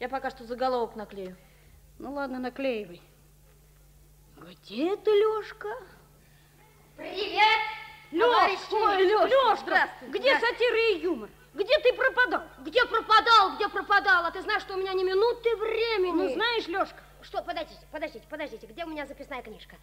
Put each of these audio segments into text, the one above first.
Я пока что заголовок наклею. Ну ладно, наклеивай. Где ты, Лёшка? Привет, Лёш, ой, Лёш, Лёш, Здравствуй, где здравствуй. сатира и юмор? Где ты пропадал? Где пропадал, где пропадал? А ты знаешь, что у меня ни минуты времени. Ну, знаешь, Лёшка, Что, подождите, подождите, подождите, где у меня записная книжка?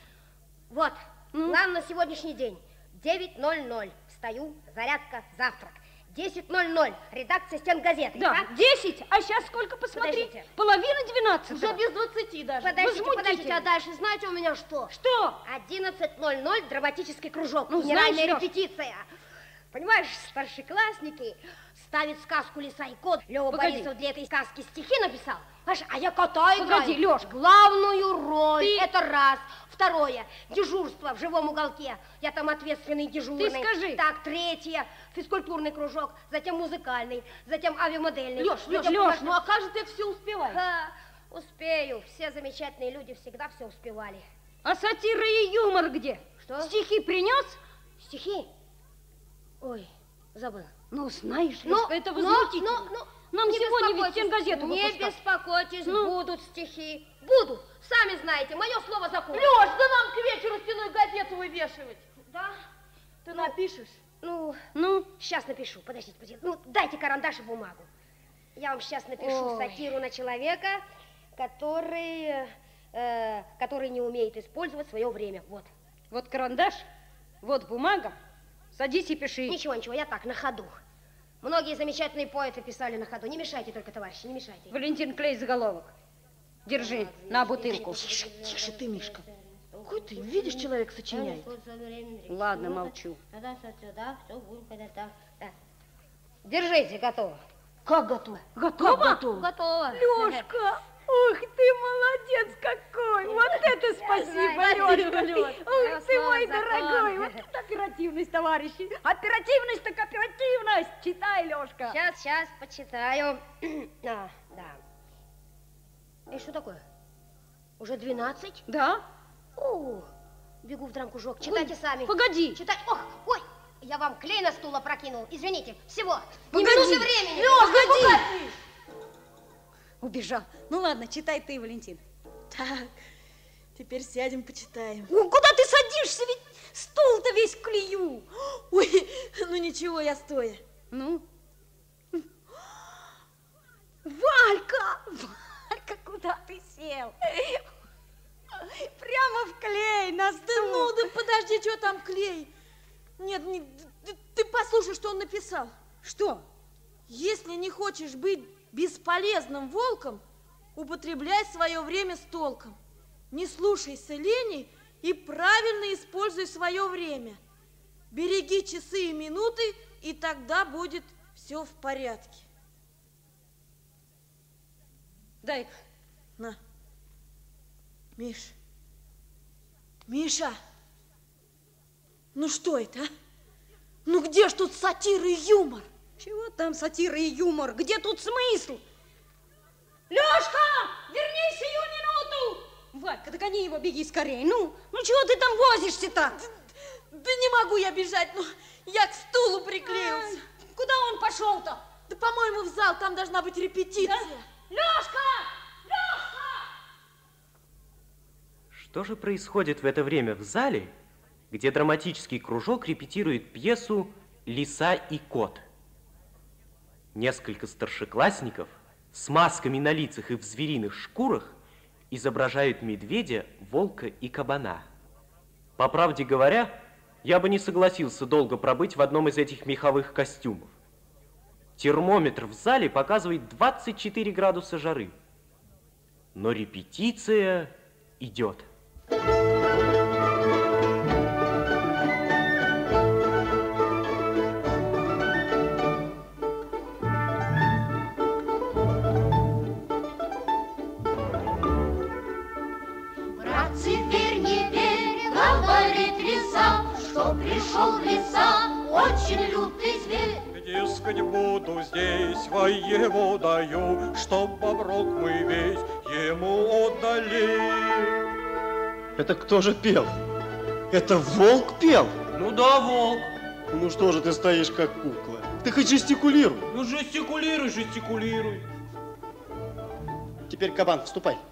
Вот, Ну? план на сегодняшний день. 9.00, встаю, зарядка, завтрак. 10.00, редакция стен газеты. да, 10, а сейчас сколько, посмотри? Подождите. Половина 12. Уже без 20 даже. Подождите, подождите, а дальше знаете у меня что? Что? 11.00, драматический кружок, Ну, генеральная знаешь, Лёш- репетиция. Понимаешь, старшеклассники ставят сказку «Лиса и кот». Лёва Погоди. Борисов для этой сказки стихи написал. Понимаешь, а я кота играю. Погоди, Лёшка. Главную роль. Ты- Это раз. Второе. Дежурство в живом уголке. Я там ответственный дежурный. Ты скажи. Так, третье. Физкультурный кружок. Затем музыкальный. Затем авиамодельный. Затем Лёш, художественный. ну а как же ты все успеваешь? Ха, успею. Все замечательные люди всегда все успевали. А сатира и юмор где? Что? Стихи принес? Стихи? Ой, забыл. Ну, знаешь, Ну, это ну, возмутительно. ну, ну, Нам не сегодня ведь беспокойтесь, стенгазету Не выпускать. беспокойтесь, Ну? будут стихи. Будут. Сами знаете, мое слово закон. Лёш, да нам к вечеру стеной газету вывешивать. Да? Ты напишешь? Ну, Ну, сейчас напишу. Подождите, подождите. Ну, дайте карандаш и бумагу. Я вам сейчас напишу Ой. сатиру на человека, который, э, который не умеет использовать свое время. Вот. вот карандаш, вот бумага. Садись и пиши. Ничего, ничего, я так, на ходу. Многие замечательные поэты писали на ходу. Не мешайте только, товарищи, не мешайте. Валентин, клей заголовок. Держи, на бутылку. Тише, тише ты, Мишка. Какой ты, видишь, человек сочиняет. Ладно, молчу. Держите, готово. Как готово? Готово? Как готово? Готово. Лёшка, ух ты молодец какой! Вот это спасибо, Лёшка! Лёш. Ух ты мой дорогой! Вот это оперативность, товарищи! Оперативность так оперативность! Читай, Лёшка! Сейчас, сейчас, почитаю. а, да. И что такое? Уже 12? Да? О, бегу в драмкружок. Читайте Ой, сами. Погоди! Читай. Ох, ой, я вам клей на стул опрокинул. Извините, всего. Не Погоди. минуты времени. Лёш, погоди! Убежал. Ну ладно, читай ты, Валентин. Так, теперь сядем, почитаем. О, куда ты садишься? Ведь стул-то весь клею. Ой, ну ничего, я стоя. Ну? Валька! Валька, куда ты сел? Прямо в клей, на стул. Да ну, да подожди, что там клей? Нет, не, ты, ты послушай, что он написал. Что? Если не хочешь быть бесполезным волком, употребляй свое время с толком. Не слушайся лени и правильно используй свое время. Береги часы и минуты, и тогда будет все в порядке. Дай. На. Миш. Миша. Ну что это, а? Ну где ж тут сатира и юмор? Чего там сатира и юмор? Где тут смысл? Лёшка, сию Валька, догони его, беги скорее. Ну, ну чего ты там возишься-то? Да не могу я бежать, ну я к стулу приклеился. Куда он пошел-то? Да, по-моему, в зал, там должна быть репетиция. Лёшка! Лёшка! Что же происходит в это время в зале, где драматический кружок репетирует пьесу «Лиса и кот»? Несколько старшеклассников с масками на лицах и в звериных шкурах изображают медведя, волка и кабана. По правде говоря, я бы не согласился долго пробыть в одном из этих меховых костюмов. Термометр в зале показывает 24 градуса жары. Но репетиция идет. Верь, не верь, говорит лиса, что пришел в леса очень лютый зверь. Дескать, буду здесь, воеводою, Чтоб оброк мы весь ему отдали. Это кто же пел? Это волк пел? Ну да, волк, Ну что же ты стоишь как кукла? Ты хоть жестикулируй. ну жестикулируй, жестикулируй. Теперь кабан, вступай.